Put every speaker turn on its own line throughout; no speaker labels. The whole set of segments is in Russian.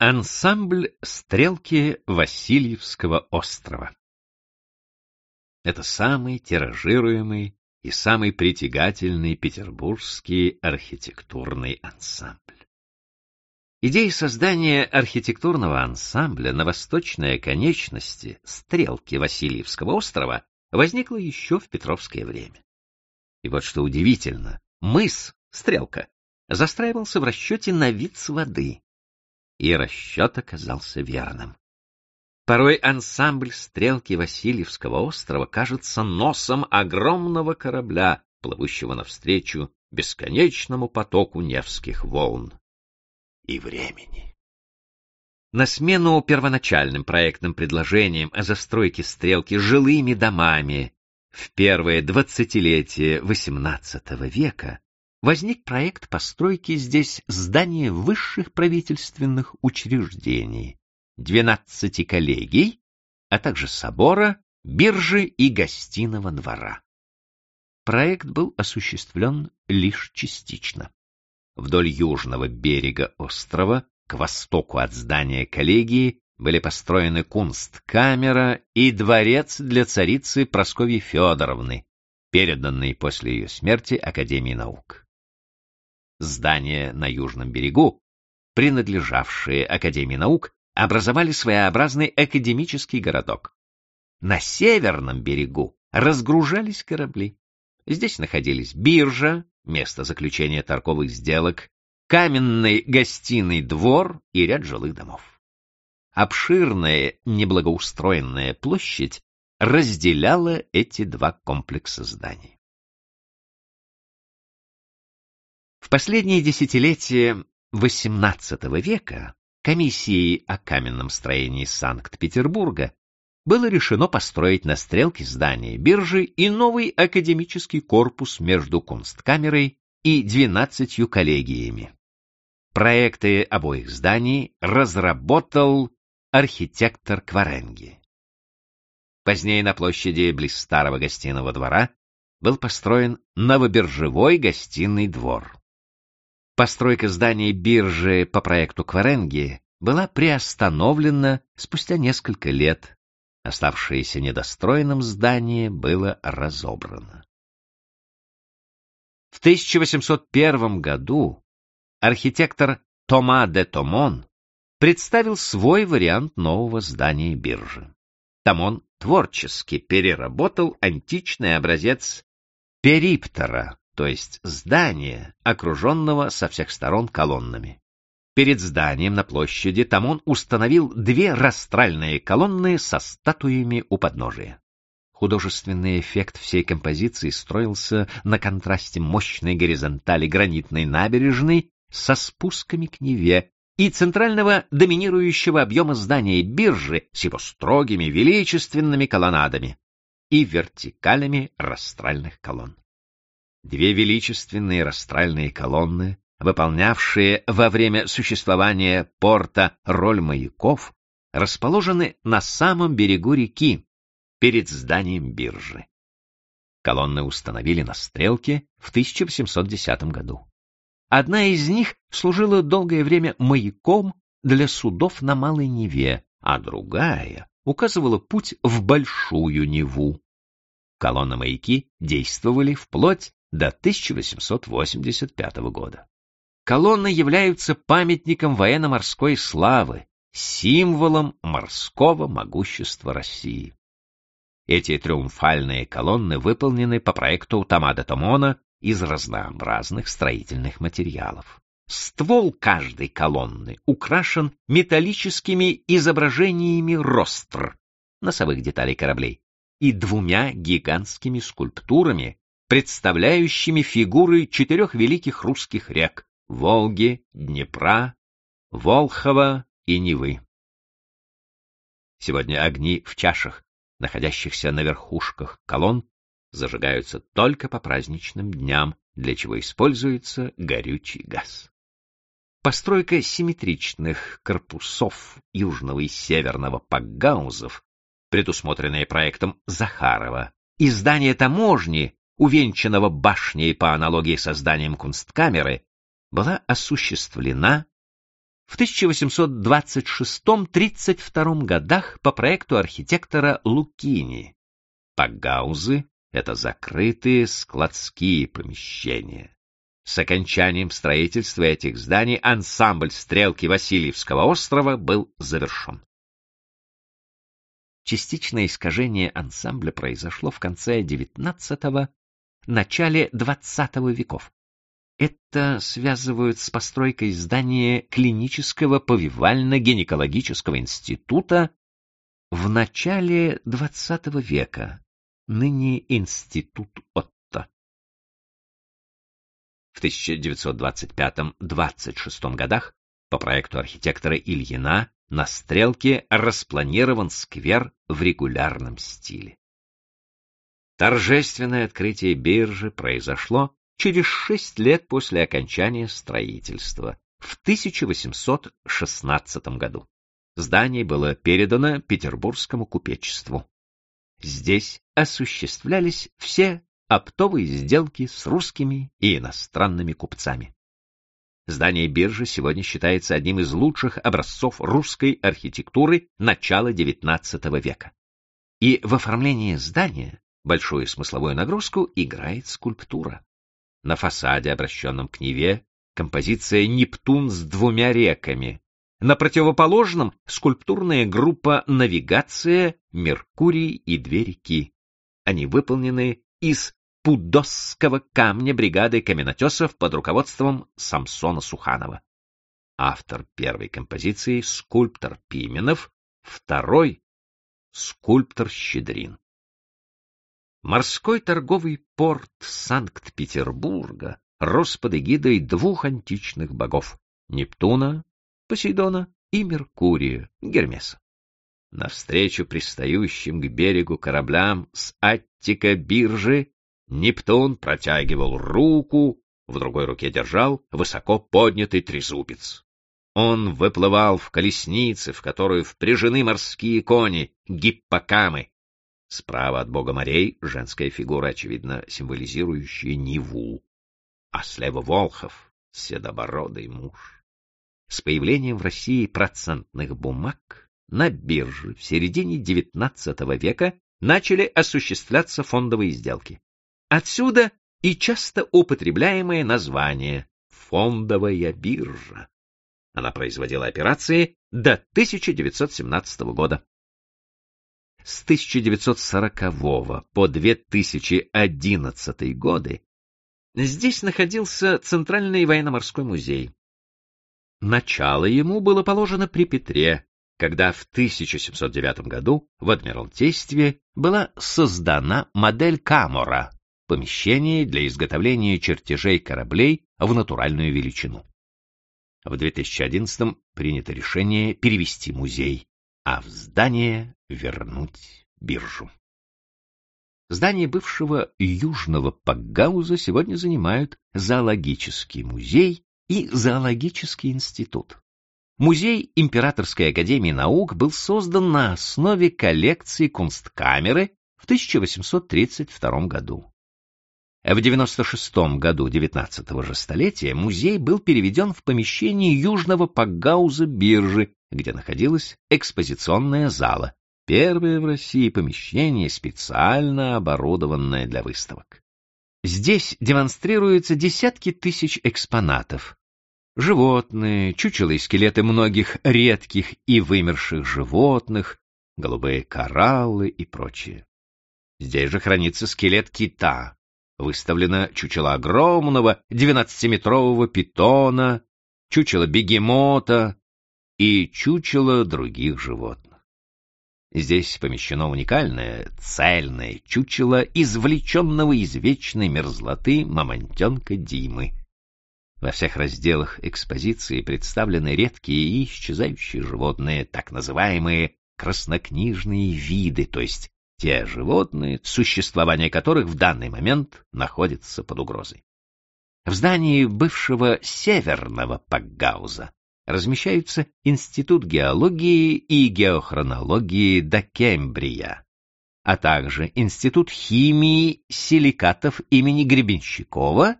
Ансамбль «Стрелки Васильевского острова». Это самый тиражируемый и самый притягательный петербургский архитектурный ансамбль. Идея создания архитектурного ансамбля на восточной оконечности стрелки Васильевского острова возникла еще в Петровское время. И вот что удивительно, мыс, стрелка, застраивался в расчете на вид с воды, и расчет оказался верным. Порой ансамбль стрелки Васильевского острова кажется носом огромного корабля, плывущего навстречу бесконечному потоку Невских волн и времени. На смену первоначальным проектным предложениям о застройке стрелки жилыми домами в первое двадцатилетие XVIII века возник проект постройки здесь здания высших правительственных учреждений, 12 коллегий, а также собора, биржи и гостиного двора. Проект был осуществлен лишь частично. Вдоль южного берега острова, к востоку от здания коллегии, были построены кунсткамера и дворец для царицы Прасковьи Федоровны, переданный после ее смерти Академии наук здания на южном берегу, принадлежавшие Академии наук, образовали своеобразный академический городок. На северном берегу разгружались корабли. Здесь находились биржа, место заключения торговых сделок, каменный гостиный двор и ряд жилых домов. Обширная неблагоустроенная площадь разделяла эти два комплекса зданий. В последние десятилетия XVIII века комиссией о каменном строении Санкт-Петербурга было решено построить на стрелке здания биржи и новый академический корпус между Кунсткамерой и двенадцатью коллегиями. Проекты обоих зданий разработал архитектор Кваренги. Позднее на площади близ старого гостиного двора был построен новобиржевой гостиный двор. Постройка здания биржи по проекту Кваренги была приостановлена спустя несколько лет. Оставшееся недостроенным здание было разобрано. В 1801 году архитектор Тома де Томон представил свой вариант нового здания биржи. Томон творчески переработал античный образец периптора, то есть здания, окруженного со всех сторон колоннами. Перед зданием на площади Тамон установил две растральные колонны со статуями у подножия. Художественный эффект всей композиции строился на контрасте мощной горизонтали гранитной набережной со спусками к Неве и центрального доминирующего объема здания биржи с его строгими величественными колоннадами и вертикалями растральных колонн. Две величественные растральные колонны, выполнявшие во время существования порта роль маяков, расположены на самом берегу реки, перед зданием биржи. Колонны установили на стрелке в 1810 году. Одна из них служила долгое время маяком для судов на Малой Неве, а другая указывала путь в Большую Неву. Колонны-маяки действовали вплоть до 1885 года. Колонны являются памятником военно-морской славы, символом морского могущества России. Эти триумфальные колонны выполнены по проекту Тамада Томона из разнообразных строительных материалов. Ствол каждой колонны украшен металлическими изображениями ростр, носовых деталей кораблей, и двумя гигантскими скульптурами, представляющими фигуры четырех великих русских рек — Волги, Днепра, Волхова и Невы. Сегодня огни в чашах, находящихся на верхушках колонн, зажигаются только по праздничным дням, для чего используется горючий газ. Постройка симметричных корпусов южного и северного пакгаузов, предусмотренная проектом Захарова, и здание таможни увенчанного башней по аналогии со зданием кунсткамеры, была осуществлена в 1826-32 годах по проекту архитектора Лукини. Пагаузы — это закрытые складские помещения. С окончанием строительства этих зданий ансамбль стрелки Васильевского острова был завершен. Частичное искажение ансамбля произошло в конце XIX – начале XX веков. Это связывают с постройкой здания клинического повивально-гинекологического института в начале XX века, ныне Институт Отто. В 1925-26 годах по проекту архитектора Ильина на стрелке распланирован сквер в регулярном стиле. Торжественное открытие биржи произошло через шесть лет после окончания строительства, в 1816 году. Здание было передано Петербургскому купечеству. Здесь осуществлялись все оптовые сделки с русскими и иностранными купцами. Здание биржи сегодня считается одним из лучших образцов русской архитектуры начала XIX века. И в оформлении здания большую смысловую нагрузку играет скульптура. На фасаде, обращенном к Неве, композиция «Нептун с двумя реками». На противоположном — скульптурная группа «Навигация», «Меркурий» и «Две реки». Они выполнены из пудосского камня бригады каменотесов под руководством Самсона Суханова. Автор первой композиции — скульптор Пименов, второй — скульптор Щедрин. Морской торговый порт Санкт-Петербурга рос под эгидой двух античных богов — Нептуна, Посейдона и Меркурия, Гермеса. Навстречу пристающим к берегу кораблям с Аттика биржи Нептун протягивал руку, в другой руке держал высоко поднятый трезубец. Он выплывал в колеснице, в которую впряжены морские кони, гиппокамы, Справа от бога морей женская фигура, очевидно, символизирующая Неву, а слева Волхов, седобородый муж. С появлением в России процентных бумаг на бирже в середине XIX века начали осуществляться фондовые сделки. Отсюда и часто употребляемое название «фондовая биржа». Она производила операции до 1917 года с 1940 по 2011 годы здесь находился Центральный военно-морской музей. Начало ему было положено при Петре, когда в 1709 году в Адмиралтействе была создана модель Камора, помещение для изготовления чертежей кораблей в натуральную величину. В 2011 принято решение перевести музей а в здание вернуть биржу. Здание бывшего Южного Пакгауза сегодня занимают зоологический музей и зоологический институт. Музей Императорской академии наук был создан на основе коллекции Кунсткамеры в 1832 году. В 96 году XIX же столетия музей был переведен в помещение Южного Пакгауза биржи где находилась экспозиционная зала, первое в России помещение, специально оборудованное для выставок. Здесь демонстрируются десятки тысяч экспонатов. Животные, чучело и скелеты многих редких и вымерших животных, голубые кораллы и прочее. Здесь же хранится скелет кита. Выставлено чучело огромного двенадцатиметрового питона, чучело бегемота, и чучело других животных. Здесь помещено уникальное, цельное чучело, извлеченного из вечной мерзлоты мамонтенка Димы. Во всех разделах экспозиции представлены редкие и исчезающие животные, так называемые краснокнижные виды, то есть те животные, существование которых в данный момент находится под угрозой. В здании бывшего северного Пакгауза размещаются Институт геологии и геохронологии до Кембрия, а также Институт химии силикатов имени Гребенщикова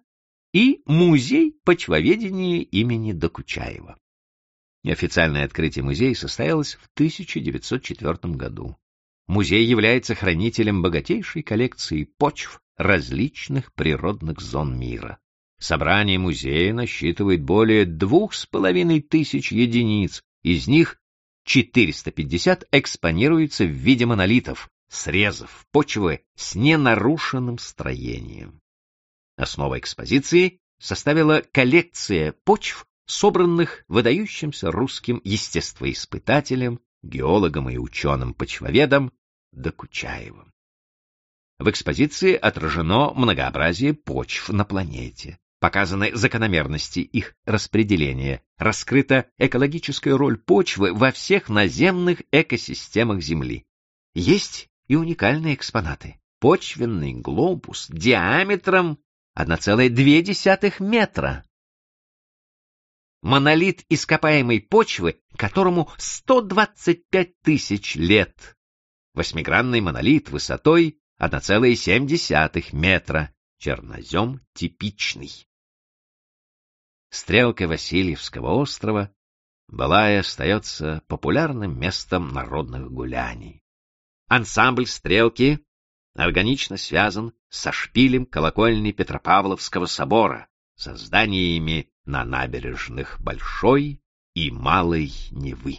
и Музей почвоведения имени Докучаева. Официальное открытие музея состоялось в 1904 году. Музей является хранителем богатейшей коллекции почв различных природных зон мира. Собрание музея насчитывает более двух с половиной тысяч единиц, из них 450 экспонируется в виде монолитов, срезов почвы с ненарушенным строением. Основой экспозиции составила коллекция почв, собранных выдающимся русским естествоиспытателем, геологом и ученым-почвоведом Докучаевым. В экспозиции отражено многообразие почв на планете, показаны закономерности их распределения, раскрыта экологическая роль почвы во всех наземных экосистемах Земли. Есть и уникальные экспонаты. Почвенный глобус диаметром 1,2 метра. Монолит ископаемой почвы, которому 125 тысяч лет. Восьмигранный монолит высотой 1,7 метра. Чернозем типичный. Стрелка Васильевского острова была и остается популярным местом народных гуляний. Ансамбль «Стрелки» органично связан со шпилем колокольни Петропавловского собора, со зданиями на набережных Большой и Малой Невы.